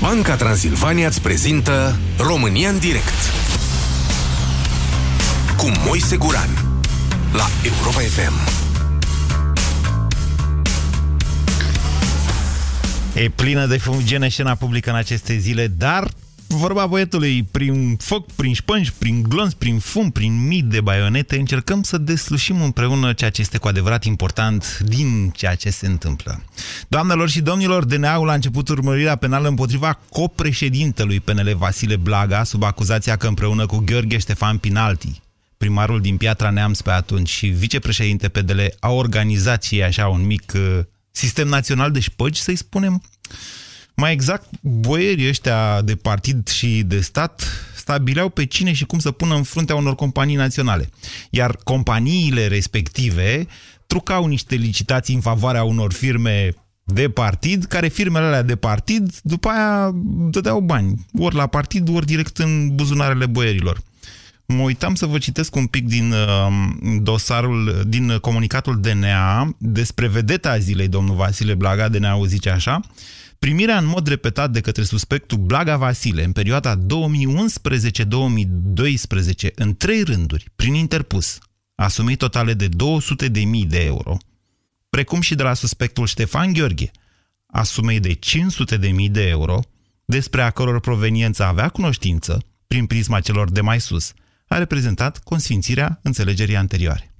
Banca Transilvania îți prezintă România în direct cu Moise Guran la Europa FM. E plină de fumigene scena publică în aceste zile, dar vorba băietului, prin foc, prin șpânci, prin glonț, prin fum, prin mii de baionete, încercăm să deslușim împreună ceea ce este cu adevărat important din ceea ce se întâmplă. Doamnelor și domnilor, DNA-ul a început urmărirea penală împotriva copreședintelui PNL Vasile Blaga, sub acuzația că împreună cu Gheorghe Ștefan Pinalti, primarul din Piatra Neamț pe atunci și vicepreședinte PDL, a organizat și așa un mic uh, sistem național de șpăgi, să-i spunem, mai exact, boierii ăștia de partid și de stat stabileau pe cine și cum să pună în fruntea unor companii naționale. Iar companiile respective trucau niște licitații în favoarea unor firme de partid, care firmele alea de partid după aia dădeau bani, ori la partid, ori direct în buzunarele boierilor. Mă uitam să vă citesc un pic din uh, dosarul, din comunicatul DNA despre vedeta zilei, domnul Vasile Blaga, DNA-ul zice așa, Primirea în mod repetat de către suspectul Blaga Vasile în perioada 2011-2012 în trei rânduri, prin interpus, a sumei totale de 200.000 de euro, precum și de la suspectul Ștefan Gheorghe, a sumei de 500.000 de euro, despre a căror proveniență avea cunoștință, prin prisma celor de mai sus, a reprezentat consfințirea înțelegerii anterioare.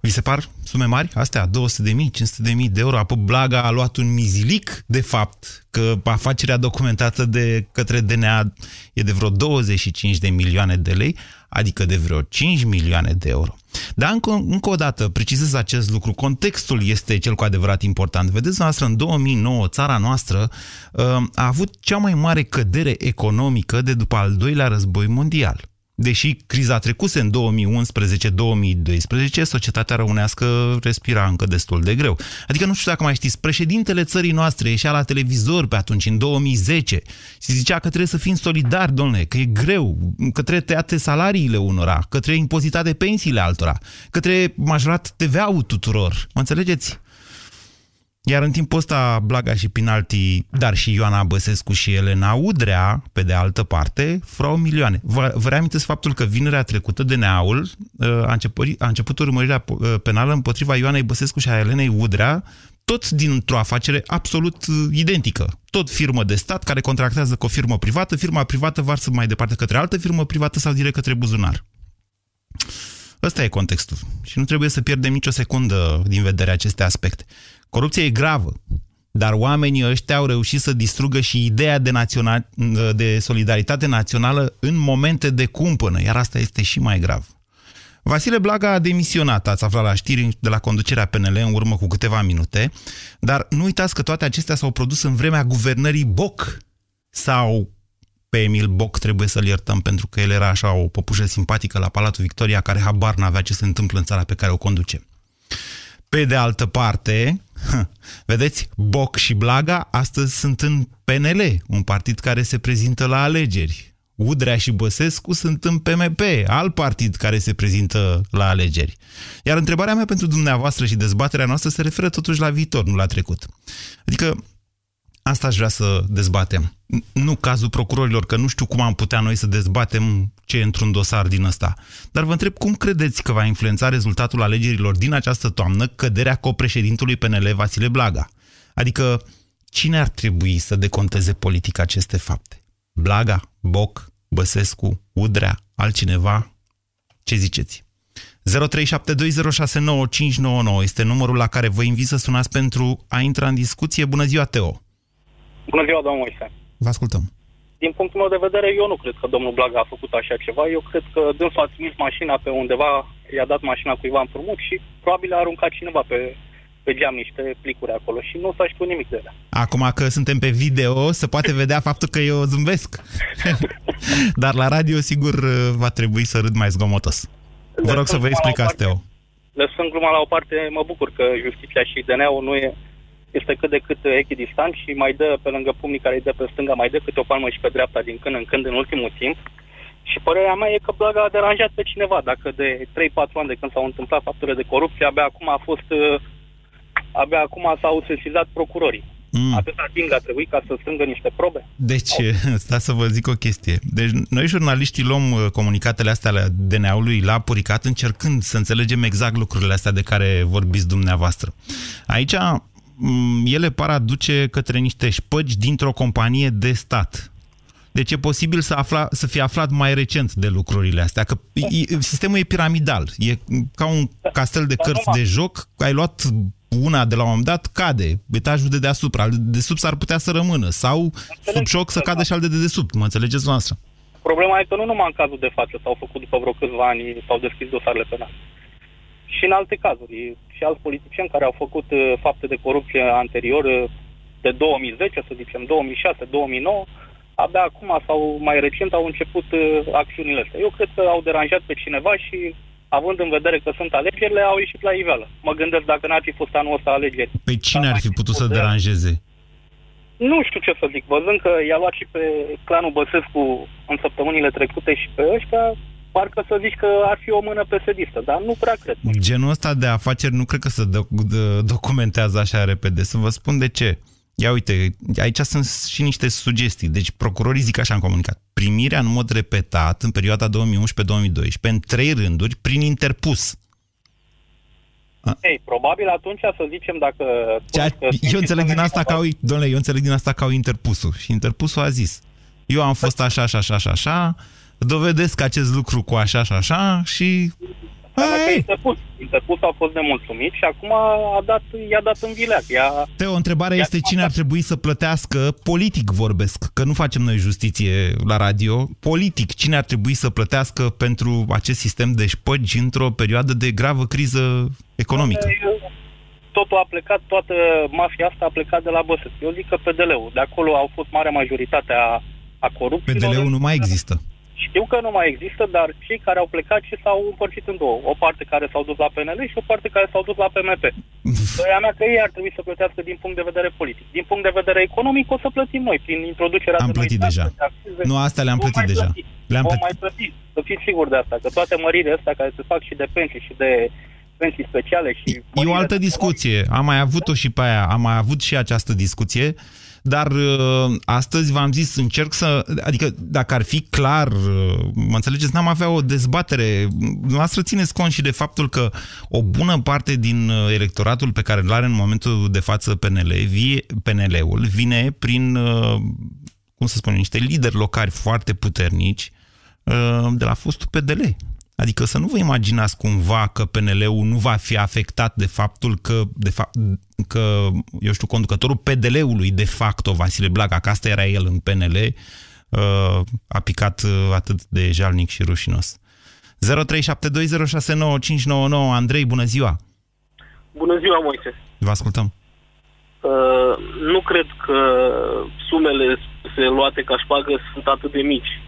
Vi se par sume mari? Astea, 200 de mii, 500 de mii de euro. Apoi Blaga a luat un mizilic, de fapt, că afacerea documentată de către DNA e de vreo 25 de milioane de lei, adică de vreo 5 milioane de euro. Dar încă, încă o dată, precizez acest lucru, contextul este cel cu adevărat important. Vedeți, noastră, în 2009, țara noastră uh, a avut cea mai mare cădere economică de după al doilea război mondial deși criza trecuse în 2011-2012, societatea românească respira încă destul de greu. Adică nu știu dacă mai știți, președintele țării noastre ieșea la televizor pe atunci, în 2010, și zicea că trebuie să fim solidari, domnule, că e greu, că trebuie tăiate salariile unora, că trebuie impozitate pensiile altora, că trebuie majorat TVA-ul tuturor. Mă înțelegeți? Iar în timpul ăsta, Blaga și Pinalti, dar și Ioana Băsescu și Elena Udrea, pe de altă parte, frau milioane. Vă, vă reamintesc faptul că vinerea trecută de neaul uh, a început, a început urmărirea uh, penală împotriva Ioanei Băsescu și a Elenei Udrea, tot dintr-o afacere absolut uh, identică. Tot firmă de stat care contractează cu o firmă privată, firma privată varsă mai departe către altă firmă privată sau direct către buzunar. Ăsta e contextul. Și nu trebuie să pierdem nicio secundă din vedere aceste aspecte. Corupția e gravă, dar oamenii ăștia au reușit să distrugă și ideea de, național, de solidaritate națională în momente de cumpănă, iar asta este și mai grav. Vasile Blaga a demisionat, ați aflat la știri de la conducerea PNL în urmă cu câteva minute, dar nu uitați că toate acestea s-au produs în vremea guvernării Boc sau pe Emil Boc trebuie să-l iertăm pentru că el era așa o păpușă simpatică la Palatul Victoria care habar n-avea ce se întâmplă în țara pe care o conduce. Pe de altă parte, vedeți, Boc și Blaga astăzi sunt în PNL, un partid care se prezintă la alegeri. Udrea și Băsescu sunt în PMP, alt partid care se prezintă la alegeri. Iar întrebarea mea pentru dumneavoastră și dezbaterea noastră se referă totuși la viitor, nu la trecut. Adică Asta aș vrea să dezbatem. Nu cazul procurorilor, că nu știu cum am putea noi să dezbatem ce e într-un dosar din ăsta. Dar vă întreb cum credeți că va influența rezultatul alegerilor din această toamnă căderea copreședintului PNL Vasile Blaga? Adică cine ar trebui să deconteze politic aceste fapte? Blaga, Boc, Băsescu, Udrea, altcineva? Ce ziceți? 0372069599 este numărul la care vă invit să sunați pentru a intra în discuție. Bună ziua, Teo! Bună ziua, domnul Moise. Vă ascultăm. Din punctul meu de vedere, eu nu cred că domnul Blaga a făcut așa ceva. Eu cred că dânsul a trimis mașina pe undeva, i-a dat mașina cuiva în frumut și probabil a aruncat cineva pe, pe geam niște plicuri acolo și nu s-a știut nimic de ele. Acum că suntem pe video, se poate vedea faptul că eu zâmbesc. Dar la radio, sigur, va trebui să râd mai zgomotos. Vă rog să vă explicați, Teo. Lăsând gluma la o parte, mă bucur că justiția și DNA-ul nu e este cât de cât echidistant și mai dă pe lângă pumnii care îi dă pe stânga, mai dă câte o palmă și pe dreapta din când în când în ultimul timp. Și părerea mea e că Blaga a deranjat pe cineva. Dacă de 3-4 ani de când s-au întâmplat faptele de corupție, abia acum a fost, uh, abia acum s-au sesizat procurorii. Mm. Atâta timp a trebuit ca să strângă niște probe. Deci, stați să vă zic o chestie. Deci, noi jurnaliștii luăm uh, comunicatele astea ale DNA-ului la puricat, încercând să înțelegem exact lucrurile astea de care vorbiți dumneavoastră. Aici, mm, ele par aduce către niște șpăgi dintr-o companie de stat. Deci e posibil să, afla, să fie aflat mai recent de lucrurile astea, că sistemul e piramidal. E ca un castel de cărți de joc, ai luat una de la un moment dat cade, etajul de deasupra, al de sub s-ar putea să rămână, sau sub șoc să cadă și al de dedesubt, mă înțelegeți noastră? Problema e că nu numai în cazul de față s-au făcut după vreo câțiva ani, s-au deschis dosarele penale. Și în alte cazuri, și alți politicieni care au făcut uh, fapte de corupție anterior, uh, de 2010, să zicem, 2006, 2009, abia acum sau mai recent au început uh, acțiunile astea. Eu cred că au deranjat pe cineva și având în vedere că sunt alegerile, au ieșit la iveală. Mă gândesc dacă n-ar fi fost anul ăsta alegeri. Pe cine ar fi putut să de... deranjeze? Nu știu ce să zic. Văzând că i-a luat și pe clanul Băsescu în săptămânile trecute și pe ăștia, parcă să zici că ar fi o mână pesedistă, dar nu prea cred. Genul ăsta de afaceri nu cred că se documentează așa repede. Să vă spun de ce. Ia uite, aici sunt și niște sugestii. Deci procurorii zic așa în comunicat. Primirea în mod repetat în perioada 2011-2012 în trei rânduri prin interpus. Ei, probabil atunci să zicem dacă... Cea, eu înțeleg din asta ca au, domnule, eu înțeleg din asta ca au interpusul. Și interpusul a zis, eu am fost așa, așa, așa, așa, așa, dovedesc acest lucru cu așa, așa, așa și Hey. Interpus. Interpus a fost nemulțumit și acum a dat, i-a dat în vileac. I-a, Teo, întrebarea este cine ar trebui să plătească, politic vorbesc, că nu facem noi justiție la radio, politic, cine ar trebui să plătească pentru acest sistem de șpăgi într-o perioadă de gravă criză economică? Totul a plecat, toată mafia asta a plecat de la Băsăt. Eu zic că PDL-ul. De acolo au fost marea majoritate a, a corupției. PDL-ul nu mai există. Știu că nu mai există, dar cei care au plecat și s-au împărțit în două. O parte care s-au dus la PNL și o parte care s-au dus la PMP. Părerea mea că ei ar trebui să plătească din punct de vedere politic. Din punct de vedere economic o să plătim noi, prin introducerea Am de plătit deja. De acțize. Nu, astea le-am plătit deja. Le-am plătit. mai plăti. Să fiți sigur de asta, că toate măririle astea care se fac și de pensii și de pensii speciale și... E o altă discuție. Am mai avut-o și pe aia. Am mai avut și această discuție. Dar uh, astăzi v-am zis, încerc să... Adică dacă ar fi clar, uh, mă înțelegeți, n-am avea o dezbatere. Noastră țineți cont și de faptul că o bună parte din uh, electoratul pe care îl are în momentul de față PNL, vie, PNL-ul, vine prin, cum să spun, niște lideri locali foarte puternici de la fostul PDL. Adică să nu vă imaginați cumva că PNL-ul nu va fi afectat de faptul că, de fa- că eu știu, conducătorul PDL-ului de facto, Vasile Blaga, că asta era el în PNL, uh, a picat uh, atât de jalnic și rușinos. 0372069599 Andrei, bună ziua! Bună ziua, Moise! Vă ascultăm! Uh, nu cred că sumele se luate ca șpagă sunt atât de mici.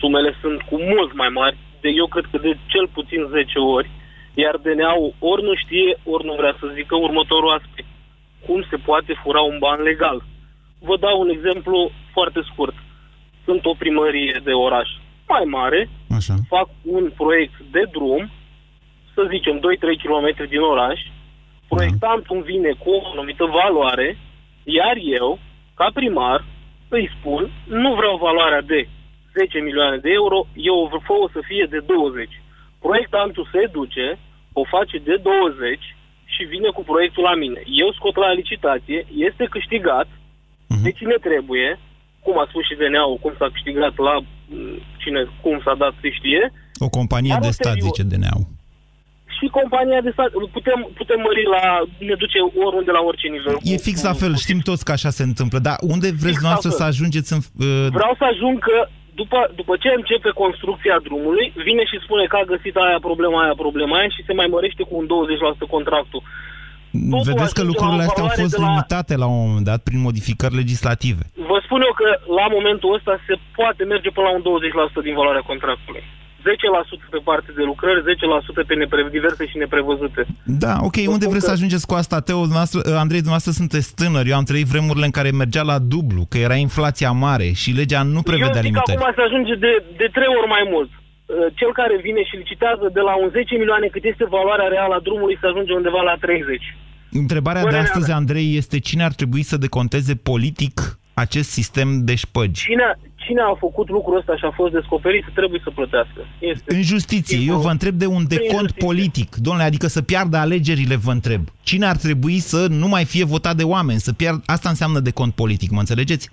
Sumele sunt cu mult mai mari de, eu cred că de cel puțin 10 ori, iar DNA-ul ori nu știe, ori nu vrea să zică următorul aspect. Cum se poate fura un ban legal? Vă dau un exemplu foarte scurt. Sunt o primărie de oraș mai mare, Așa. fac un proiect de drum, să zicem 2-3 km din oraș, proiectantul îmi vine cu o anumită valoare, iar eu, ca primar, îi spun, nu vreau valoarea de 10 milioane de euro, eu fă o să fie de 20. Proiectantul se duce, o face de 20 și vine cu proiectul la mine. Eu scot la licitație, este câștigat uh-huh. de cine trebuie, cum a spus și DNA-ul, cum s-a câștigat la mm, cine, cum s-a dat, se știe. O companie de stat, zice DNA-ul. Și compania de stat, putem, putem mări la, ne duce oriunde la orice nivel. E fix la fel, știm toți că așa se întâmplă, dar unde vreți noastră să ajungeți în... Uh... Vreau să ajung că după, după ce începe construcția drumului, vine și spune că a găsit aia problema, aia problema aia și se mai mărește cu un 20% contractul. Totul Vedeți că lucrurile astea au fost la... limitate la un moment dat prin modificări legislative. Vă spun eu că la momentul ăsta se poate merge până la un 20% din valoarea contractului. 10% pe parte de lucrări, 10% pe nepre- diverse și neprevăzute. Da, ok. Vă Unde vreți că... să ajungeți cu asta? Teo, dumneavoastră, Andrei, dumneavoastră sunteți tânăr. Eu am trăit vremurile în care mergea la dublu, că era inflația mare și legea nu prevedea limitări. acum se ajunge de, de trei ori mai mult. Uh, cel care vine și licitează de la un 10 milioane cât este valoarea reală a drumului să ajunge undeva la 30. Întrebarea de astăzi, Andrei, este cine ar trebui să deconteze politic acest sistem de șpăgi? Cine, cine a făcut lucrul ăsta și a fost descoperit trebuie să plătească. Este în justiție. Eu vă întreb de un decont politic. Domnule, adică să piardă alegerile, vă întreb. Cine ar trebui să nu mai fie votat de oameni? Să pierd... Asta înseamnă decont politic, mă înțelegeți?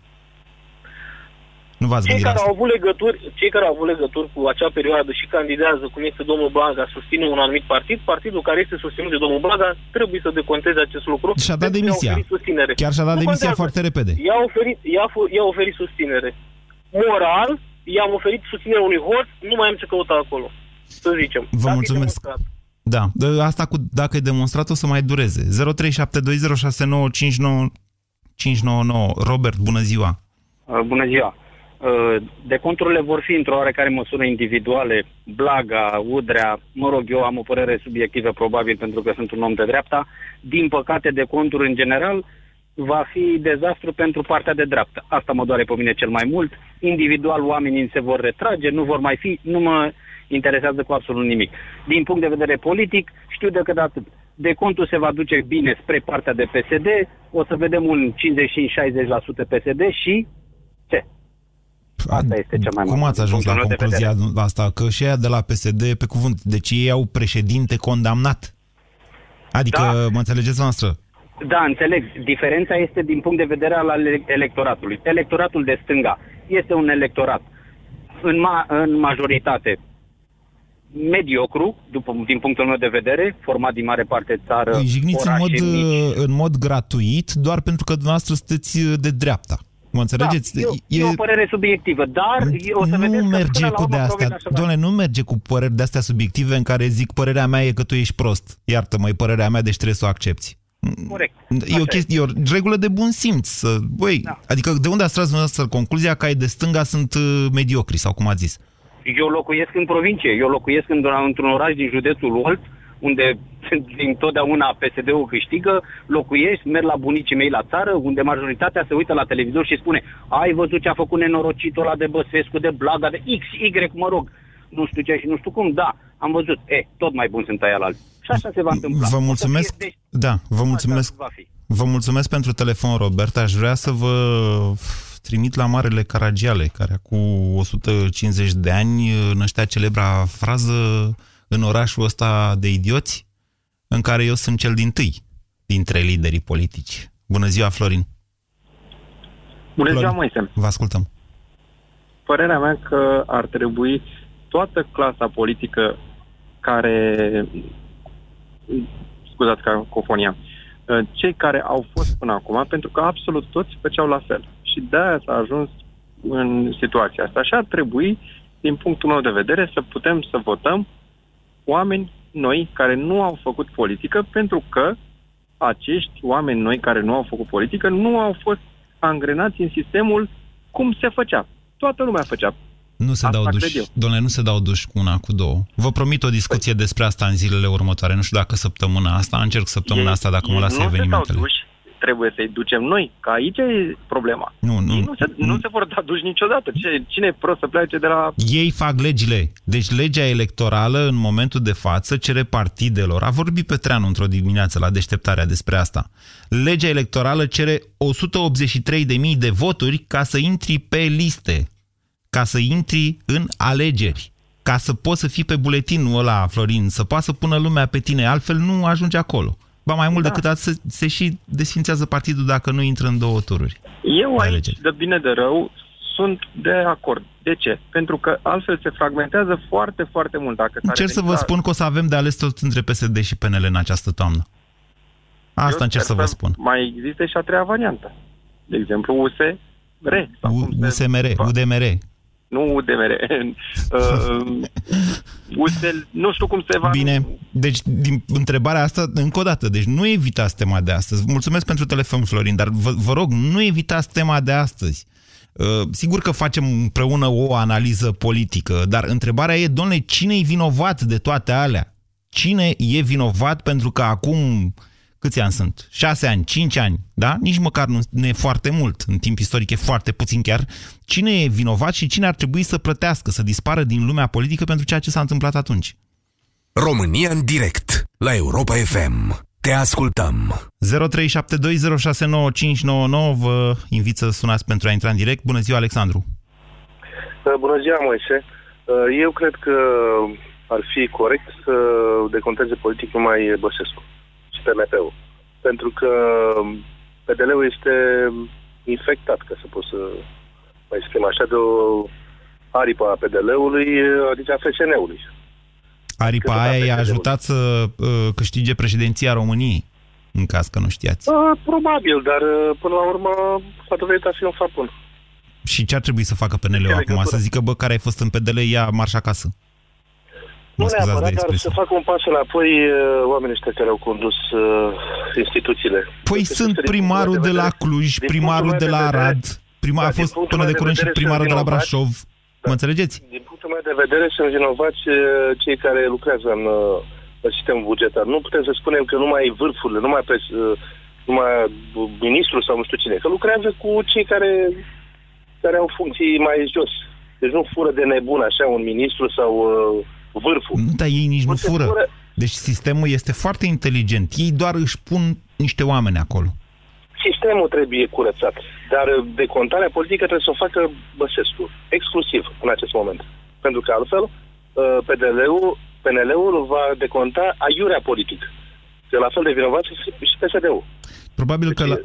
Nu v-ați cei care, au avut legături, cei care au avut legături cu acea perioadă și candidează, cum este domnul Blaga, susține un anumit partid, partidul care este susținut de domnul Blaga trebuie să deconteze acest lucru. Și-a dat demisia. Chiar și-a dat demisia foarte repede. I-a oferit, i-a, i-a oferit susținere. Moral, i-am oferit susținere unui hoț, nu mai am ce căuta acolo. Să zicem. Vă dacă mulțumesc. Da, asta cu dacă e demonstrat o să mai dureze. 0372069599 Robert, bună ziua! Uh, bună ziua! Uh, de conturile vor fi într-o oarecare măsură individuale, Blaga, Udrea, mă rog, eu am o părere subiectivă probabil pentru că sunt un om de dreapta, din păcate de conturi în general va fi dezastru pentru partea de dreapta. Asta mă doare pe mine cel mai mult. Individual oamenii se vor retrage, nu vor mai fi, nu mă interesează cu absolut nimic. Din punct de vedere politic, știu decât atât. De contul se va duce bine spre partea de PSD, o să vedem un 55-60% PSD și ce? Asta este cea mai Cum ați ajuns la concluzia asta? Că și aia de la PSD, pe cuvânt, deci ei au președinte condamnat. Adică, da. mă înțelegeți noastră? Da, înțeleg. Diferența este din punct de vedere al electoratului. Electoratul de stânga este un electorat în, ma- în majoritate mediocru, după, din punctul meu de vedere, format din mare parte țară, Îi jigniți în mod, mici. în mod gratuit doar pentru că dumneavoastră sunteți de dreapta. Mă înțelegeți? Da, e, e o părere subiectivă, dar o să nu merge cu de astea. Doamne, nu merge cu păreri de astea subiective în care zic părerea mea e că tu ești prost. Iartă-mă, e părerea mea, deci trebuie să o accepti. Corect. E o, chestie, e o regulă de bun simț. Să, băi, da. Adică de unde ați tras dumneavoastră concluzia că ai de stânga sunt uh, mediocri, sau cum ați zis? Eu locuiesc în provincie, eu locuiesc într-un oraș din județul Olt, unde întotdeauna PSD-ul câștigă, locuiești, merg la bunicii mei la țară, unde majoritatea se uită la televizor și spune ai văzut ce a făcut nenorocitul ăla de Băsescu, de Blaga, de X, Y, mă rog, nu știu ce și nu știu cum, da, am văzut, e, tot mai bun sunt aia la alții. Și așa se va întâmpla. Vă mulțumesc, fie, da, vă mulțumesc, vă mulțumesc pentru telefon, Robert, aș vrea să vă trimit la Marele Caragiale, care acum 150 de ani năștea celebra frază în orașul ăsta de idioți, în care eu sunt cel din tâi dintre liderii politici. Bună ziua, Florin! Bună Florin, ziua, Moise! Vă ascultăm! Părerea mea că ar trebui toată clasa politică care... Scuzați cacofonia. Cei care au fost până acum, pentru că absolut toți făceau la fel. Și de-aia s-a ajuns în situația asta. Și ar trebui, din punctul meu de vedere, să putem să votăm oameni noi care nu au făcut politică pentru că acești oameni noi care nu au făcut politică nu au fost angrenați în sistemul cum se făcea. Toată lumea făcea. Nu se asta dau duși, domnule, nu se dau duși cu una, cu două. Vă promit o discuție păi. despre asta în zilele următoare. Nu știu dacă săptămâna asta, încerc săptămâna ei, asta dacă mă lasă evenimentele. Nu se dau duși, trebuie să-i ducem noi, că aici e problema. Nu, nu, Ei nu, se, nu, nu se vor da duși niciodată. Cine, cine e prost să plece de la... Ei fac legile. Deci legea electorală în momentul de față cere partidelor. A vorbit Petreanu într-o dimineață la deșteptarea despre asta. Legea electorală cere 183.000 de voturi ca să intri pe liste, ca să intri în alegeri ca să poți să fii pe buletinul ăla, Florin, să poată să pună lumea pe tine, altfel nu ajunge acolo. Ba mai mult da. decât atât, se, se și desfințează partidul dacă nu intră în două tururi. Eu aici, alegeri. de bine de rău, sunt de acord. De ce? Pentru că altfel se fragmentează foarte, foarte mult. Dacă încerc să vă spun că o să avem de ales tot între PSD și PNL în această toamnă. Asta Eu încerc să vă spun. Mai există și a treia variantă. De exemplu, USR. USMR, UDMR, nu UDMR. uh, USL, nu știu cum se va... Bine, deci din întrebarea asta, încă o dată, deci nu evitați tema de astăzi. Mulțumesc pentru telefon, Florin, dar vă, vă rog, nu evitați tema de astăzi. Uh, sigur că facem împreună o analiză politică, dar întrebarea e, domnule, cine e vinovat de toate alea? Cine e vinovat pentru că acum câți ani sunt? 6 ani, 5 ani, da? Nici măcar nu e foarte mult. În timp istoric e foarte puțin chiar. Cine e vinovat și cine ar trebui să plătească, să dispară din lumea politică pentru ceea ce s-a întâmplat atunci? România în direct, la Europa FM. Te ascultăm. 0372069599 vă invit să sunați pentru a intra în direct. Bună ziua, Alexandru! Bună ziua, Moise! Eu cred că ar fi corect să deconteze politic numai Băsescu și PMP-ul. Pentru că PDL-ul este infectat, ca să pot să mai exprim așa, de o aripă a PDL-ului, adică a FSN-ului. Aripa aia i-a ajutat să uh, câștige președinția României, în caz că nu știați. Uh, probabil, dar uh, până la urmă s-a dovedit a fi un fapt bun. Și ce ar trebui să facă PNL-ul acum? Să zică, bă, care ai fost în PDL, ia marș acasă. Nu neapărat, dar să facă un pas înapoi uh, oamenii ăștia care au condus uh, instituțiile. Păi Este sunt primarul de, de la Cluj, primarul de la Arad, prima, a fost până de curând și primarul de la Brașov. Mă înțelegeți? Din punctul meu de vedere sunt vinovați uh, cei care lucrează în, uh, în sistemul bugetar. Nu putem să spunem că numai vârfurile, numai, pe, uh, numai ministrul sau nu știu cine, că lucrează cu cei care, care au funcții mai jos. Deci nu fură de nebun așa un ministru sau uh, vârful. Nu, dar ei nici nu, nu fură. fură. Deci sistemul este foarte inteligent. Ei doar își pun niște oameni acolo. Sistemul trebuie curățat, dar decontarea politică trebuie să o facă Băsescu, exclusiv în acest moment. Pentru că altfel uh, PDL-ul, PNL-ul va deconta aiurea politic. De la fel de vinovat și PSD-ul. Probabil că, la,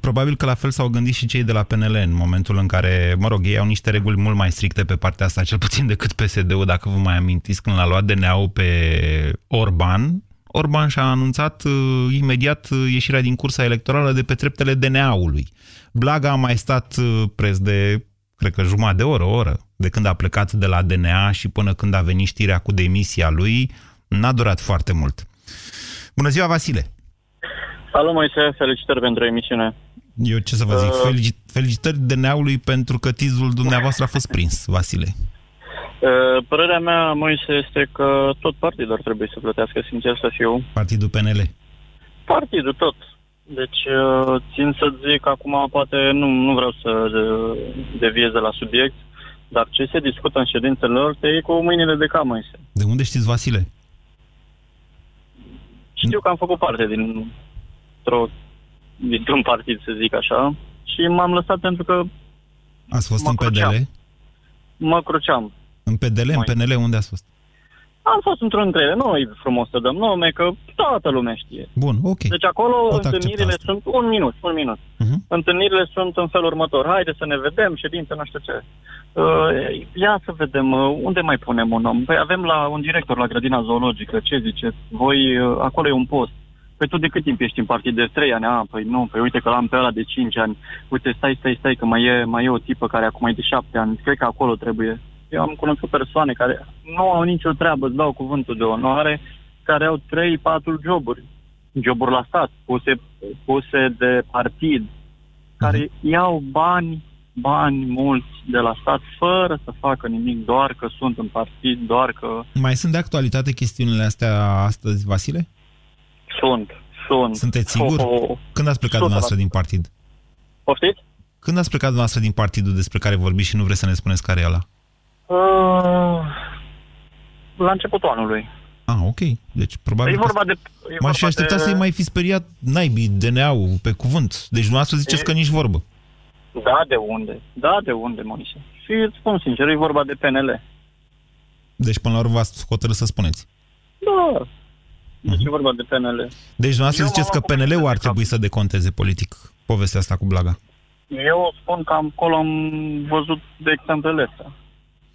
probabil că la fel s-au gândit și cei de la PNL în momentul în care, mă rog, ei au niște reguli mult mai stricte pe partea asta, cel puțin decât PSD-ul, dacă vă mai amintiți, când l-a luat DNA-ul pe Orban, Orban și-a anunțat uh, imediat uh, ieșirea din cursa electorală de pe treptele DNA-ului. Blaga a mai stat uh, preț de, cred că jumătate de oră, o oră, de când a plecat de la DNA și până când a venit știrea cu demisia lui, n-a durat foarte mult. Bună ziua, Vasile! Salut, Moise, felicitări pentru emisiune. Eu ce să vă zic, uh... felicitări DNA-ului pentru că tizul dumneavoastră a fost prins, Vasile. Uh, părerea mea, Moise, este că tot partidul ar trebui să plătească, sincer să fiu. Partidul PNL? Partidul, tot. Deci, uh, țin să zic, acum poate nu, nu vreau să deviez de la subiect, dar ce se discută în ședințele lor, te iei cu mâinile de cam, Moise. De unde știți, Vasile? Știu că am făcut parte din dintr-un partid, să zic așa, și m-am lăsat pentru că Ați fost în PDL? Mă cruceam. În PDL, în PNL, unde ați fost? Am fost într-un între ele, nu e frumos să dăm nume, că toată lumea știe. Bun, ok. Deci acolo Pot întâlnirile sunt, un minut, un minut. Uh-huh. Întâlnirile sunt în felul următor. Haide să ne vedem, ședință, nu știu ce. Uh, ia să vedem, uh, unde mai punem un om? Păi avem la un director la grădina zoologică, ce ziceți? Voi, uh, acolo e un post. Păi tu de cât timp ești în partid? De 3 ani? A, păi nu, păi uite că l-am pe ăla de 5 ani. Uite, stai, stai, stai, că mai e, mai e o tipă care acum e de 7 ani. Cred că acolo trebuie. Eu am cunoscut persoane care nu au nicio treabă, îți dau cuvântul de onoare, care au 3-4 joburi. Joburi la stat, puse, puse de partid, care uh-huh. iau bani, bani mulți de la stat, fără să facă nimic, doar că sunt în partid, doar că... Mai sunt de actualitate chestiunile astea astăzi, Vasile? Sunt, sunt. Sunteți sigur? Oh, Când ați plecat dumneavoastră din partid? Poftiți? Când ați plecat dumneavoastră din partidul despre care vorbiți și nu vreți să ne spuneți care e ăla? Uh, la începutul anului. Ah, ok. Deci probabil e vorba de... M-aș fi așteptat de... să-i mai fi speriat naibii DNA-ul pe cuvânt. Deci dumneavoastră ziceți e... că nici vorbă. Da, de unde? Da, de unde, Moise? Și îți spun sincer, e vorba de PNL. Deci până la urmă v-ați hotărât să spuneți. Da, deci uh-huh. e vorba de PNL. Deci dumneavoastră ziceți că PNL-ul ar trebui să deconteze politic povestea asta cu Blaga. Eu spun că acolo am văzut de exemplele astea.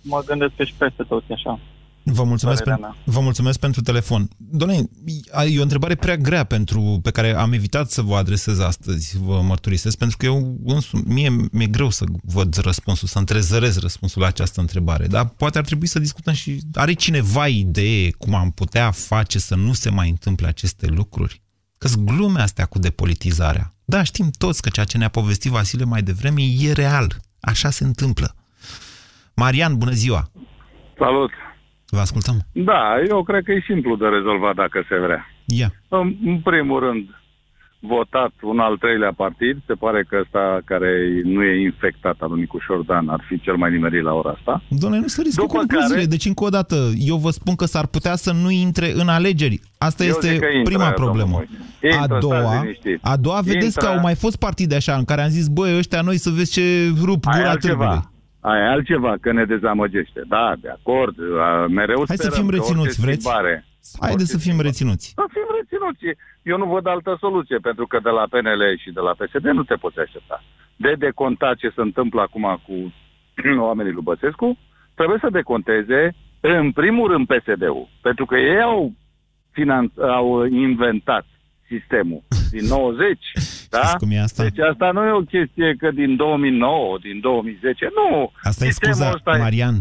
Mă gândesc că și peste tot așa. Vă mulțumesc, pen, vă mulțumesc pentru telefon. Doamne, e o întrebare prea grea pentru, pe care am evitat să vă adresez astăzi, vă mărturisesc, pentru că eu însumi, mie mi-e greu să văd răspunsul, să întrezărez răspunsul la această întrebare. Dar poate ar trebui să discutăm și... Are cineva idee cum am putea face să nu se mai întâmple aceste lucruri? că glume astea cu depolitizarea. Da, știm toți că ceea ce ne-a povestit Vasile mai devreme e real. Așa se întâmplă. Marian, bună ziua! Salut! Vă ascultăm. Da, eu cred că e simplu de rezolvat dacă se vrea. Ia. În, în primul rând, votat un al treilea partid. Se pare că ăsta care nu e infectat al lui Nicu Șordan ar fi cel mai nimerit la ora asta. Doamne, nu să riscă concluziile. Care... Deci, încă o dată, eu vă spun că s-ar putea să nu intre în alegeri. Asta eu este prima problemă. Intră, a doua, a doua vedeți intră... că au mai fost partide așa în care am zis, băi, ăștia noi să vezi ce rup gura târgului. Aia e altceva, că ne dezamăgește. Da, de acord, mereu Hai să fim reținuți, vreți? Schimbare, Haideți să fim reținuți. Să fim reținuți. Eu nu văd altă soluție, pentru că de la PNL și de la PSD nu te poți aștepta. De decontat ce se întâmplă acum cu oamenii lui Băsescu, trebuie să deconteze în primul rând PSD-ul, pentru că ei au, finanț- au inventat sistemul din 90. da? cum e asta? Deci asta nu e o chestie că din 2009, din 2010, nu. Asta e scuza, Marian.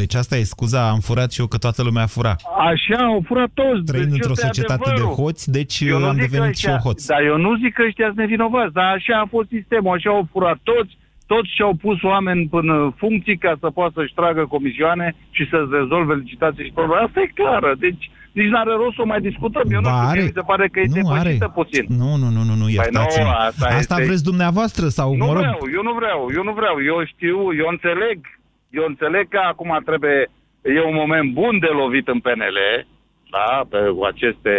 Deci asta e scuza, am furat și eu că toată lumea a furat. Așa, au furat toți. Trăind deci într-o societate adevărul. de hoți, deci eu am devenit ăștia, și eu hoț. Dar eu nu zic că ăștia sunt nevinovați, dar așa a fost sistemul, așa au furat toți, toți și-au pus oameni în funcții ca să poată să-și tragă comisioane și să-ți rezolve licitații și probleme. Asta e clară. Deci nici n-are rost să o mai discutăm. Eu ba, nu știu, are. mi se pare că e nu depășită are. puțin. Nu, nu, nu, nu, nu iertați păi nu, asta, asta este... vreți dumneavoastră sau, nu mă rog... vreau, eu nu vreau, eu nu vreau. Eu știu, eu înțeleg, eu înțeleg că acum trebuie, e un moment bun de lovit în PNL, da, pe aceste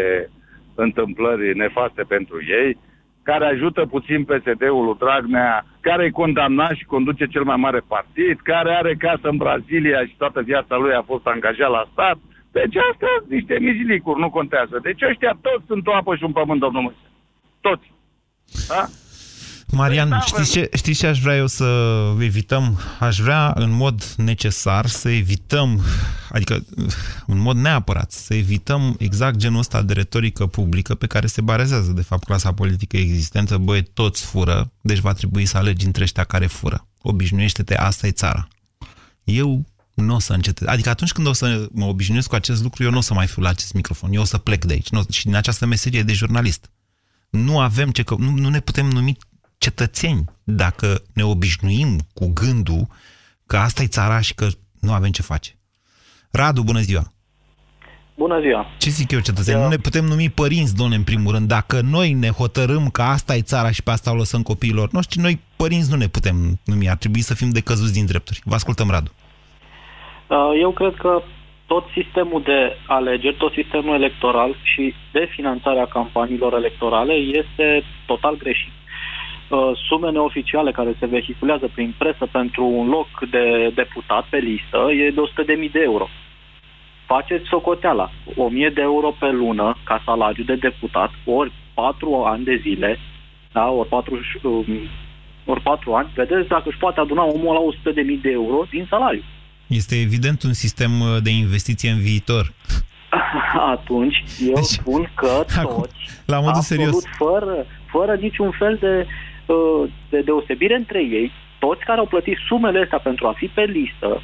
întâmplări nefaste pentru ei, care ajută puțin PSD-ul lui Dragnea, care e condamnat și conduce cel mai mare partid, care are casă în Brazilia și toată viața lui a fost angajat la stat. Deci astea sunt niște mizilicuri, nu contează. Deci ăștia toți sunt o apă și un pământ, domnul Moise. Toți. Da? Marian, păi, da, știți ce, știți ce aș vrea eu să evităm? Aș vrea în mod necesar să evităm, adică în mod neapărat, să evităm exact genul ăsta de retorică publică pe care se bazează, de fapt, clasa politică existentă. Băi, toți fură, deci va trebui să alegi între ăștia care fură. Obișnuiește-te, asta e țara. Eu nu o să încetez. Adică atunci când o să mă obișnuiesc cu acest lucru, eu nu o să mai fiu la acest microfon. Eu o să plec de aici. Nu, și din această meserie de jurnalist. Nu avem ce că... Nu, nu ne putem numi cetățeni dacă ne obișnuim cu gândul că asta e țara și că nu avem ce face. Radu, bună ziua! Bună ziua! Ce zic eu, cetățeni? Nu ne putem numi părinți, domnule, în primul rând. Dacă noi ne hotărâm că asta e țara și pe asta o lăsăm copiilor noștri, noi părinți nu ne putem numi. Ar trebui să fim decăzuți din drepturi. Vă ascultăm, Radu. Uh, eu cred că tot sistemul de alegeri, tot sistemul electoral și de finanțare a campaniilor electorale este total greșit. Uh, sume neoficiale care se vehiculează prin presă pentru un loc de deputat pe listă e de 100.000 de euro. Faceți socoteala, 1000 de euro pe lună ca salariu de deputat, ori 4 ani de zile, da, ori 4, um, ori 4 ani, vedeți dacă își poate aduna omul la 100.000 de euro din salariu. Este evident un sistem uh, de investiție în viitor. Atunci, eu deci, spun că toți, la modul absolut serios. fără, fără niciun fel de, uh, de deosebire între ei, toți care au plătit sumele astea pentru a fi pe listă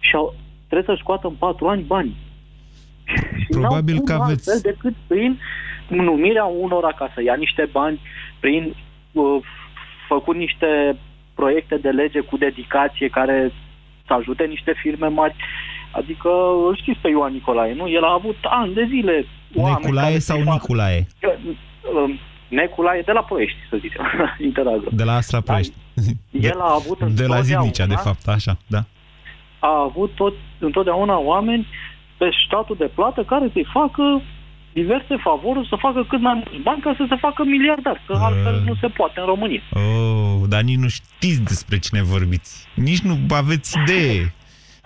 și au, trebuie să scoată în patru ani bani. Probabil că aveți... Altfel decât prin numirea unora ca să ia niște bani, prin uh, făcut niște proiecte de lege cu dedicație care să ajute niște firme mari. Adică îl știți pe Ioan Nicolae, nu? El a avut ani de zile Neculae sau Niculae? Um, Neculae de la Ploiești, să zicem, interagă. De la Astra Ploiești. Da, el a avut De la Zimnicea, de fapt, așa, da. A avut tot, întotdeauna oameni pe statul de plată care să-i facă diverse favoruri să facă cât mai mulți bani ca să se facă miliardar, că uh. altfel nu se poate în România. Oh, dar nici nu știți despre cine vorbiți. Nici nu aveți idee.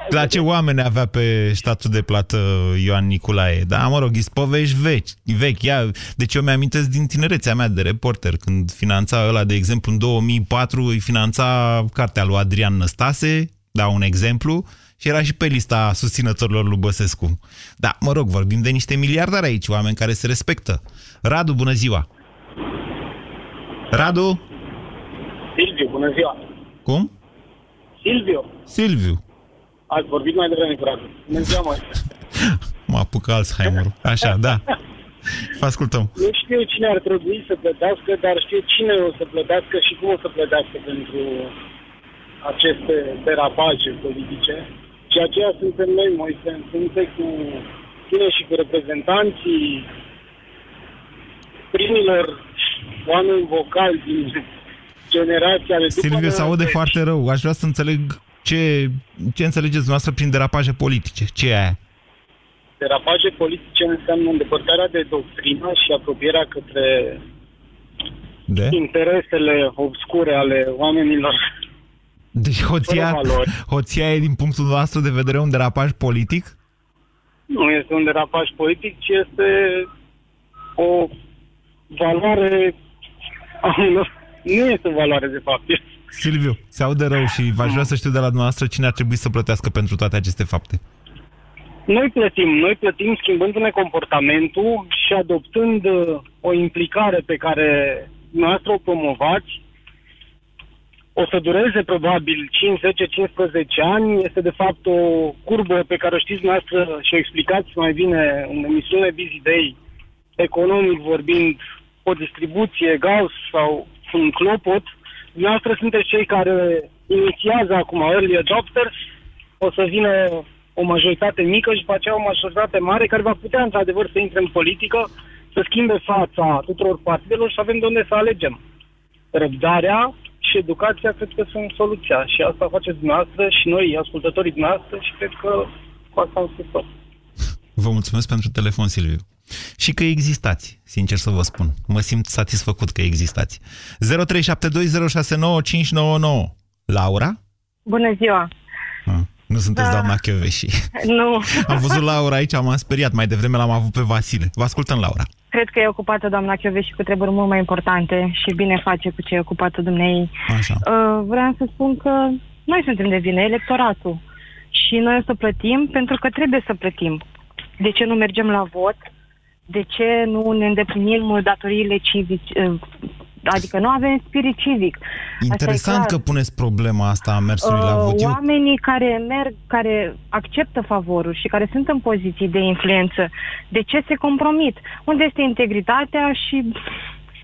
La ce oameni avea pe statul de plată Ioan Nicolae? Da, mă rog, ispovești vechi. vechi. Ia, deci eu mi-amintesc din tinerețea mea de reporter, când finanța ăla, de exemplu, în 2004, îi finanța cartea lui Adrian Năstase, da un exemplu, și era și pe lista susținătorilor lui Băsescu. Da, mă rog, vorbim de niște miliardari aici, oameni care se respectă. Radu, bună ziua! Radu? Silviu, bună ziua! Cum? Silviu. Silviu. Ați vorbit mai devreme cu Radu. Bună ziua, mă. mă apucă Alzheimer. Așa, da. Vă ascultăm. Nu știu cine ar trebui să plătească, dar știu cine o să plătească și cum o să plătească pentru aceste derapaje politice. Și aceea suntem noi, Moise, suntem cu tine și cu reprezentanții primilor oameni vocali din generația de după Silviu, se aude foarte rău. Aș vrea să înțeleg ce, ce înțelegeți dumneavoastră prin derapaje politice. Ce e aia? Derapaje politice înseamnă îndepărtarea de doctrină și apropierea către De? interesele obscure ale oamenilor. Deci hoția, Fără valori. hoția e din punctul nostru de vedere un derapaj politic? Nu este un derapaj politic, ci este o valoare... Nu este o valoare, de fapt. Silviu, se aude rău și v-aș vrea să știu de la dumneavoastră cine ar trebui să plătească pentru toate aceste fapte. Noi plătim, noi plătim schimbându-ne comportamentul și adoptând uh, o implicare pe care noastră o promovați. O să dureze probabil 5, 10, 15 ani. Este de fapt o curbă pe care o știți noastră și o explicați mai bine în emisiune Busy Day, economic vorbind, o distribuție Gauss sau un clopot. Noastră sunteți cei care inițiază acum early adopters, o să vină o majoritate mică și după aceea o majoritate mare care va putea într-adevăr să intre în politică, să schimbe fața tuturor partidelor și să avem de unde să alegem. Răbdarea și educația cred că sunt soluția și asta faceți dumneavoastră și noi, ascultătorii dumneavoastră și cred că cu asta am spus tot. Vă mulțumesc pentru telefon, Silviu. Și că existați, sincer să vă spun. Mă simt satisfăcut că existați. 0372069599. Laura? Bună ziua! Ah, nu sunteți Da. doamna Chioveși. Nu, Am văzut Laura aici, m-am speriat. Mai devreme l-am avut pe Vasile. Vă ascultăm, Laura. Cred că e ocupată doamna și cu treburi mult mai importante și bine face cu ce e ocupată dumnei. Așa. Uh, vreau să spun că noi suntem de vină, electoratul. Și noi o să plătim pentru că trebuie să plătim. De ce nu mergem la vot? De ce nu ne îndeplinim datoriile civice? Uh, Adică nu avem spirit civic. Asta e Interesant clar. că puneți problema asta a mersului la Uh, vot. Eu Oamenii care merg, care acceptă favoruri și care sunt în poziții de influență, de ce se compromit? Unde este integritatea și,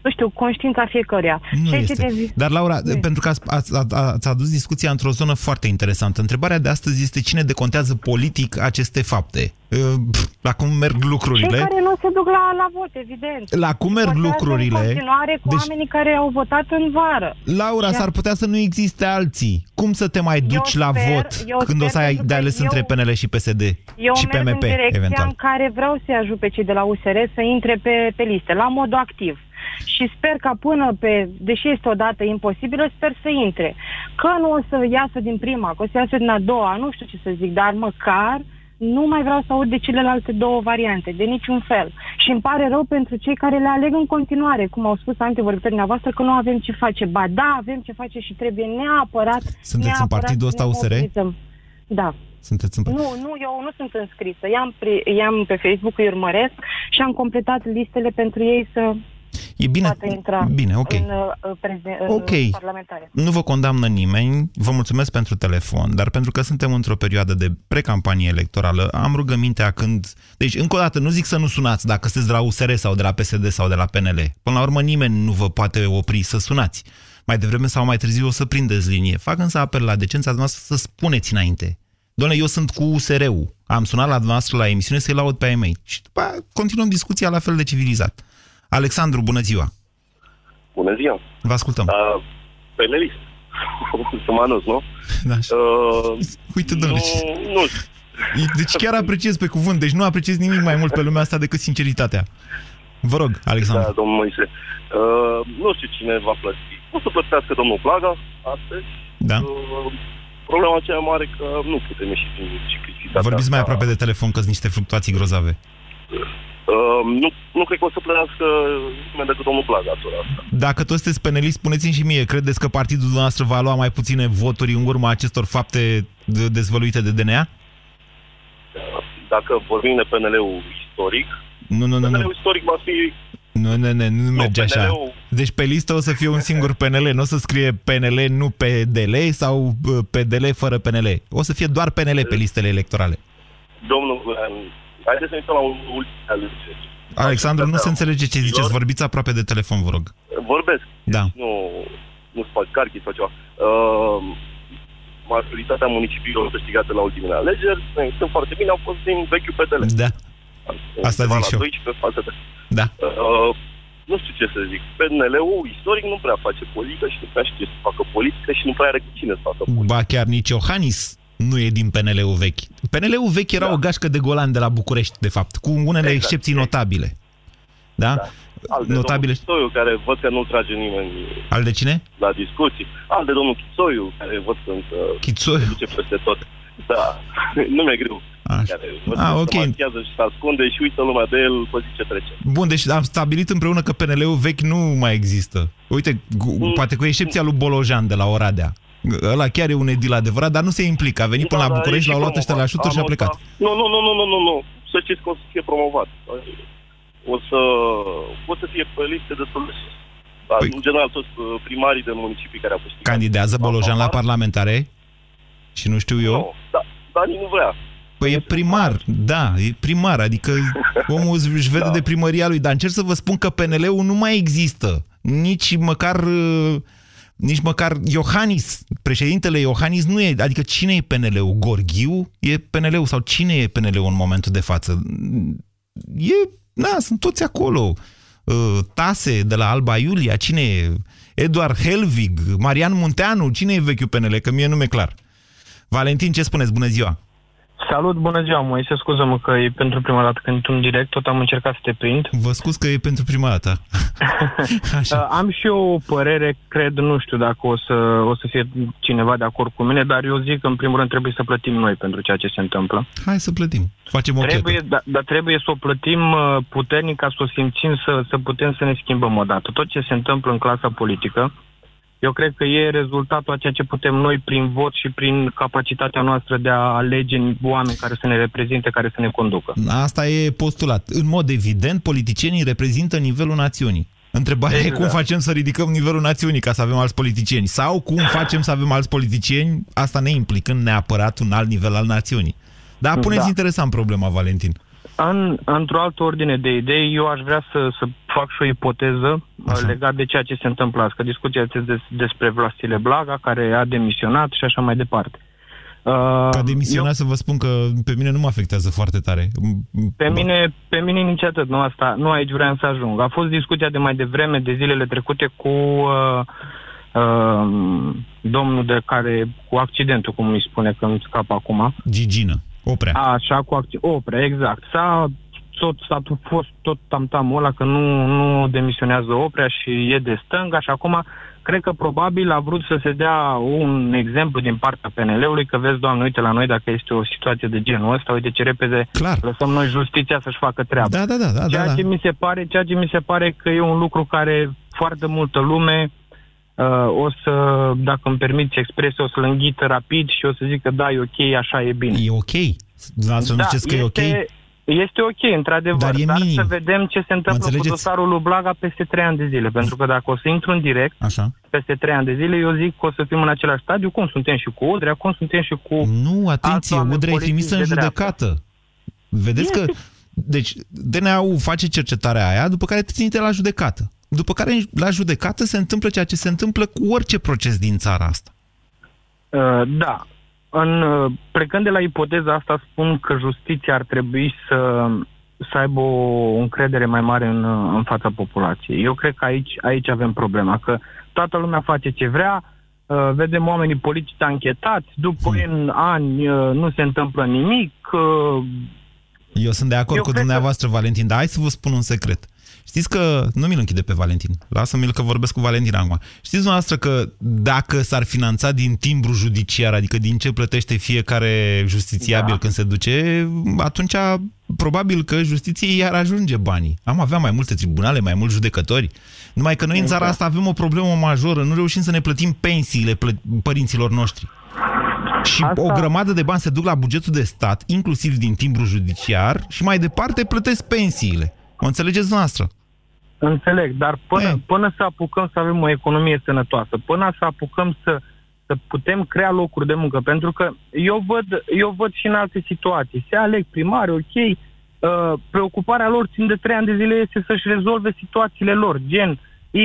nu știu, conștiința fiecăruia? Nu Ceea ce este. te- Dar, Laura, pentru că ați, ați, ați adus discuția într-o zonă foarte interesantă. Întrebarea de astăzi este cine decontează politic aceste fapte. Uh, pf, La cum merg Cei lucrurile? care nu se duc la, la vot, evident. La cum merg Votează lucrurile? în continuare cu Deci- oamenii care au votat în vară. Laura, Și- s-ar putea să nu existe alții. Cum să te mai duci la sper- vot eu când o să sper ai pentru de că ales eu- între PNL și PSD Eu și merg PMP, în direcția eventual? în care vreau să-i ajut pe cei de la USR să intre pe, pe liste, la modul activ. Și sper ca până pe, deși este o dată imposibilă, sper să intre. Că nu o să iasă din prima, că o să iasă din a doua, nu știu ce să zic, dar măcar nu mai vreau să aud de celelalte două variante, de niciun fel. Și îmi pare rău pentru cei care le aleg în continuare, cum au spus antevorbitorii noastre, că nu avem ce face. Ba da, avem ce face și trebuie neapărat Sunteți în neapărat partidul să ăsta ne USR? mobilizăm. Da. Sunteți în... Nu, nu, eu nu sunt înscrisă. I-am, pri- i-am pe Facebook, îi urmăresc și am completat listele pentru ei să E bine, poată intra bine, ok. în, uh, preze- în Ok. parlamentare. Nu vă condamnă nimeni, vă mulțumesc pentru telefon, dar pentru că suntem într-o perioadă de precampanie electorală, am rugămintea când... Deci, încă o dată, nu zic să nu sunați dacă sunteți de la USR sau de la PSD sau de la PNL. Până la urmă, nimeni nu vă poate opri să sunați. Mai devreme sau mai târziu o să prindeți linie. Fac însă apel la decența noastră să spuneți înainte. Doamne, eu sunt cu USR-ul. Am sunat la dumneavoastră la emisiune să-i laud pe ai mei. Și după aia continuăm discuția la fel de civilizat. Alexandru, bună ziua! Bună ziua! Vă ascultăm. Uh, penelist. Sunt Manus, nu? Da. Uh, Uite, domnule, nu, nu știu. Deci chiar apreciez pe cuvânt, deci nu apreciez nimic mai mult pe lumea asta decât sinceritatea. Vă rog, Alexandru. Da, domnul Moise. Uh, nu știu cine va plăti. O să plătească domnul Plaga astăzi. Da. Uh, problema cea mai mare că nu putem ieși din ciclicitatea Vorbiți mai asta. aproape de telefon, că sunt niște fluctuații grozave. Uh, nu, nu cred că o să plătească nimeni decât domnul Plaga tura asta. Dacă toți sunteți penelist, spuneți-mi și mie, credeți că partidul noastră va lua mai puține voturi în urma acestor fapte de- dezvăluite de DNA? Dacă vorbim de PNL-ul istoric, Nu, nu, nu, nu. PNL-ul istoric va fi Nu, nu, nu, nu merge așa. PNL-ul Deci pe listă o să fie un singur PNL, nu o să scrie PNL nu PDL sau bă, PDL fără PNL. O să fie doar PNL pe listele electorale. domnul Guran. Haideți să ne uităm la ultimele alegeri. Alexandru, nu se înțelege ce ziceți, vorbiți aproape de telefon, vă rog. Vorbesc. Da. Nu, nu fac carchi sau ceva. Uh, majoritatea municipiilor câștigate la ultimele alegeri sunt foarte bine, au fost din vechiul PDL. Da. Asta Undeva zic la și eu. 12 față de... Da. Uh, nu știu ce să zic, PNL-ul istoric nu prea face politică și nu prea știe să facă politică și nu prea are cu cine să facă politică. Ba chiar nici Iohannis nu e din PNL-ul vechi. PNL-ul vechi era da. o gașcă de golan de la București, de fapt, cu unele exact. excepții notabile. Da? da. Al de Notabile. domnul care văd că nu trage nimeni Al de cine? la discuții. Al de domnul Chițoiu, care văd că încă Chițoiu. duce peste tot. Da, nume greu. Așa. Care văd Ah, că ok. se machează și se ascunde și uită lumea de el pe zi ce trece. Bun, deci am stabilit împreună că PNL-ul vechi nu mai există. Uite, gu- Mm. poate cu excepția lui Bolojan de la Oradea. Ăla chiar e un edil adevărat, dar nu se implică. A venit până Da, la da, București, e și l-au luat ăștia la promovat. șuturi și a Anul plecat. ăsta- Nu, nu, nu, nu, nu, nu, nu. Să știți că o să fie promovat. O să, o să fie pe liste destul de sus. Dar, Păi- în general, toți uh, primarii de municipii care au câștigat. Candidează Bolojan la parlamentare? Și nu știu eu? Nu, da, dar nici nu vrea. Păi e primar, da, e primar, adică omul își își Da. vede de primăria lui, dar încerc să vă spun că PNL-ul nu mai există. Nici măcar, uh, nici măcar Iohannis, președintele Iohannis nu e, adică cine e PNL-ul? Gorghiu e PNL-ul sau cine e PNL-ul în momentul de față? E, na, sunt toți acolo. Uh, Tase de la Alba Iulia, cine e? Eduard Helvig, Marian Munteanu, cine e vechiul PNL? Că mie nu mi-e clar. Valentin, ce spuneți? Bună ziua! Salut, bună ziua, Moise, scuză-mă că e pentru prima dată când intru în direct, tot am încercat să te prind. Vă scuz că e pentru prima dată. Uh, am și eu o părere, cred, nu știu dacă o să, o să fie cineva de acord cu mine, dar eu zic că în primul rând trebuie să plătim noi pentru ceea ce se întâmplă. Hai să plătim. Facem o Trebuie, chetă. da, dar trebuie să o plătim uh, puternic ca să o simțim, să, să putem să ne schimbăm odată. Tot ce se întâmplă în clasa politică, eu cred că e rezultatul a ceea ce putem noi prin vot și prin capacitatea noastră de a alege oameni care să ne reprezinte, care să ne conducă. Asta e postulat. În mod evident, politicienii reprezintă nivelul națiunii. Întrebarea Exact. e cum facem să ridicăm nivelul națiunii ca să avem alți politicieni. Sau cum facem să avem alți politicieni, asta ne implicând neapărat un alt nivel al națiunii. Dar puneți Da. interesant problema, Valentin. În, într-o altă ordine de idei, eu aș vrea să, să fac și o ipoteză Așa. legat de ceea ce se întâmplă azi, că discuția este des, despre Vlastile Blaga, care a demisionat și așa mai departe. Uh, Ca demisionat să vă spun că pe mine nu mă afectează foarte tare. Pe mine, pe mine nici atât, nu asta, nu aici vreau să ajung. A fost discuția de mai devreme, de zilele trecute cu uh, uh, domnul de care, cu accidentul, cum îi spune, că îmi scap acum. Gigină. Oprea. Așa, cu acci- Oprea, exact. S-a tot, s-a fost tot tamtamul ăla că nu, nu demisionează Oprea și e de stânga și acum cred că probabil a vrut să se dea un exemplu din partea PNL-ului că vezi, doamne, uite la noi dacă este o situație de genul ăsta, uite ce repede Clar. lăsăm noi justiția să-și facă treaba. Da, da, da, da, ceea, da, da. Ce mi se pare, ceea ce mi se pare că e un lucru care foarte multă lume uh, o să, dacă îmi permiți expresia, o să-l înghită rapid și o să zică da, e ok, așa e bine. E ok. Dumneavoastră nu ziceți că e ok? Este ok, într-adevăr, Dar e dar minim. să vedem ce se întâmplă cu înțelegeți? dosarul lui Blaga peste trei ani de zile. Pentru că dacă o să intru în direct, Așa. peste trei ani de zile, eu zic că o să fim în același stadiu, cum suntem și cu Udrea, cum suntem și cu... Nu, atenție, alți oameni Udrea e politici trimisă în de dreapta. judecată. Vedeți că... Deci, DNA-ul face cercetarea aia, după care te trimite la judecată. După care la judecată se întâmplă ceea ce se întâmplă cu orice proces din țara asta. Uh, da. În, uh, plecând de la ipoteza asta, spun că justiția ar trebui să, să aibă o încredere mai mare în, uh, în fața populației. Eu cred că aici, aici avem problema, că toată lumea face ce vrea, uh, vedem oamenii politici anchetați, după Hmm. în ani uh, nu se întâmplă nimic. uh, Eu sunt de acord Eu cu cred dumneavoastră, Valentin, dar hai să vă spun un secret. Știți că, nu mi-l închide pe Valentin, lasă-mi-l că vorbesc cu Valentin acum. Știți dumneavoastră că dacă s-ar finanța din timbru judiciar, adică din ce plătește fiecare justițiabil Da. când se duce, atunci probabil că justiției iar ajunge banii. Am avea mai multe tribunale, mai mulți judecători. Numai că noi în țara asta avem o problemă majoră, nu reușim să ne plătim pensiile plă- părinților noștri. Și Asta- o grămadă de bani se duc la bugetul de stat, inclusiv din timbru judiciar, și mai departe plătesc pensiile. Mă înțelegeți noastră? Înțeleg, dar până, până să apucăm să avem o economie sănătoasă, până să apucăm să, să putem crea locuri de muncă, pentru că eu văd, eu văd și în alte situații, se aleg primari, ok, uh, preocuparea lor țin de trei ani de zile este să-și rezolve situațiile lor, gen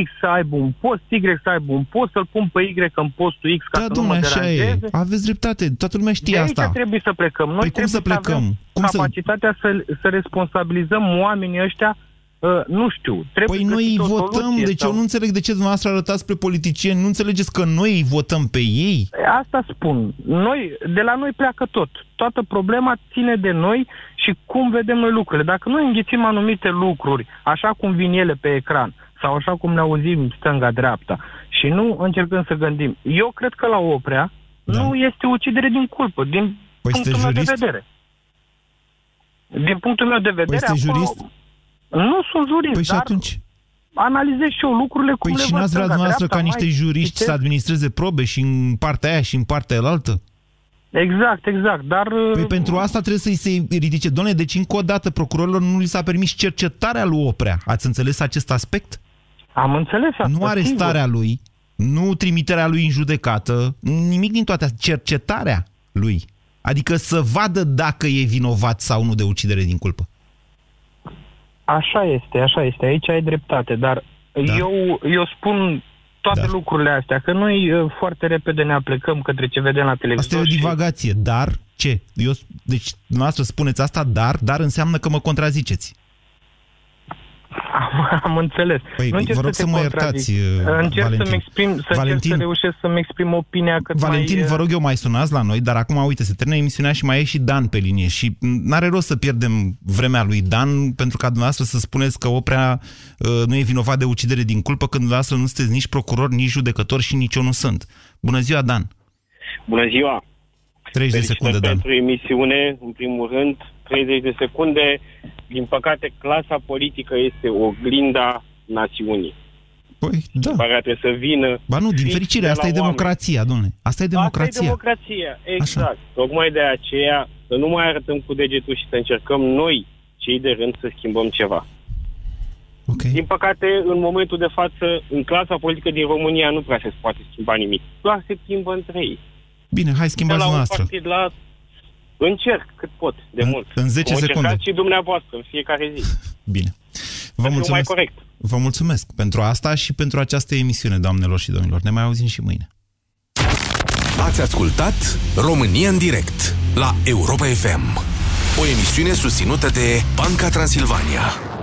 X să aibă un post, Y să aibă un post, să-l pun pe Y în postul X ca Da, să nu mă domnule, așa e. deranjeze. Aveți dreptate, toată lumea știe de aici asta. trebuie să plecăm. Noi Păi cum trebuie să plecăm? avem Cum să- capacitatea să... Să, responsabilizăm oamenii ăștia Uh, nu știu. Trebuie păi noi îi votăm, soluție, deci sau... eu nu înțeleg de ce dumneavoastră arătați spre politicieni, nu înțelegeți că noi îi votăm pe ei? Asta spun. Noi, de la noi pleacă tot. Toată problema ține de noi și cum vedem noi lucrurile. Dacă noi înghițim anumite lucruri, așa cum vin ele pe ecran, sau așa cum ne auzim stânga-dreapta, și nu încercăm să gândim. Eu cred că la Oprea da. nu este ucidere din culpă, din păi punctul meu jurist? de vedere. Din punctul meu de vedere, păi acolo, jurist? Nu sunt jurist, păi dar atunci? analizez și eu lucrurile cum păi le și văd n-ați vrea dumneavoastră ca niște mai, juriști să administreze probe și în partea aia și în partea altă? Exact, exact, dar... Păi pentru asta trebuie să-i se ridice. Doamne, deci încă o dată procurorilor nu li s-a permis cercetarea lui Oprea. Ați înțeles acest aspect? Am înțeles asta, Nu arestarea sigur. lui, nu trimiterea lui în judecată, nimic din toate astea, cercetarea lui. Adică să vadă dacă e vinovat sau nu de ucidere din culpă. Așa este, așa este. Aici ai dreptate, dar da. eu, eu spun toate da. lucrurile astea, că noi uh, foarte repede ne aplicăm către ce vedem la televizor. Asta e o divagație, și... dar ce? Eu, deci, dumneavoastră spuneți asta, dar, dar înseamnă că mă contraziceți. Am, am înțeles. Păi, nu vă rog să, să mă iertați, Încerc Valentin. să-mi exprim, să Valentin, încerc să reușesc să-mi exprim opinia cât Valentin, mai... vă rog eu, mai sunați la noi, dar acum, uite, se termină emisiunea și mai e și Dan pe linie și n-are rost să pierdem vremea lui Dan pentru ca dumneavoastră să spuneți că Oprea uh, nu e vinovat de ucidere din culpă când dumneavoastră nu sunteți nici procuror, nici judecător și nici eu nu sunt. Bună ziua, Dan! Bună ziua! 30 de secunde, Dan. pentru emisiune, în primul rând, 30 de secunde. Din păcate, clasa politică este oglinda națiunii. Păi, da. Care trebuie să vină... Ba nu, din fericire, asta e democrația, domnule. Asta e democrația. Asta e democrația, exact. Așa. Tocmai de aceea să nu mai arătăm cu degetul și să încercăm noi, cei de rând, să schimbăm ceva. Okay. Din păcate, în momentul de față, în clasa politică din România nu prea se poate schimba nimic. Doar se schimbă între ei. Bine, hai schimbați noastră. partid la încerc cât pot, de în, mult. În 10 o secunde. și dumneavoastră, în fiecare zi. Bine. Vă mulțumesc. mai corect. Vă mulțumesc pentru asta și pentru această emisiune, doamnelor și domnilor. Ne mai auzim și mâine. Ați ascultat România în direct la Europa FM. O emisiune susținută de Banca Transilvania.